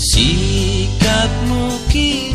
Sikapmu kini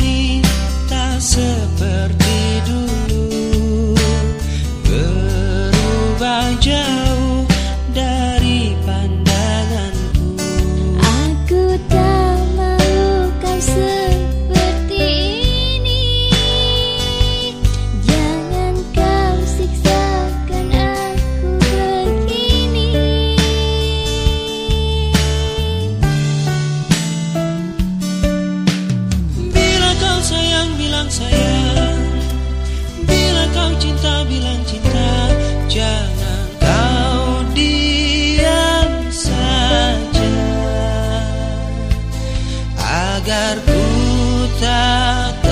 Agar ku tak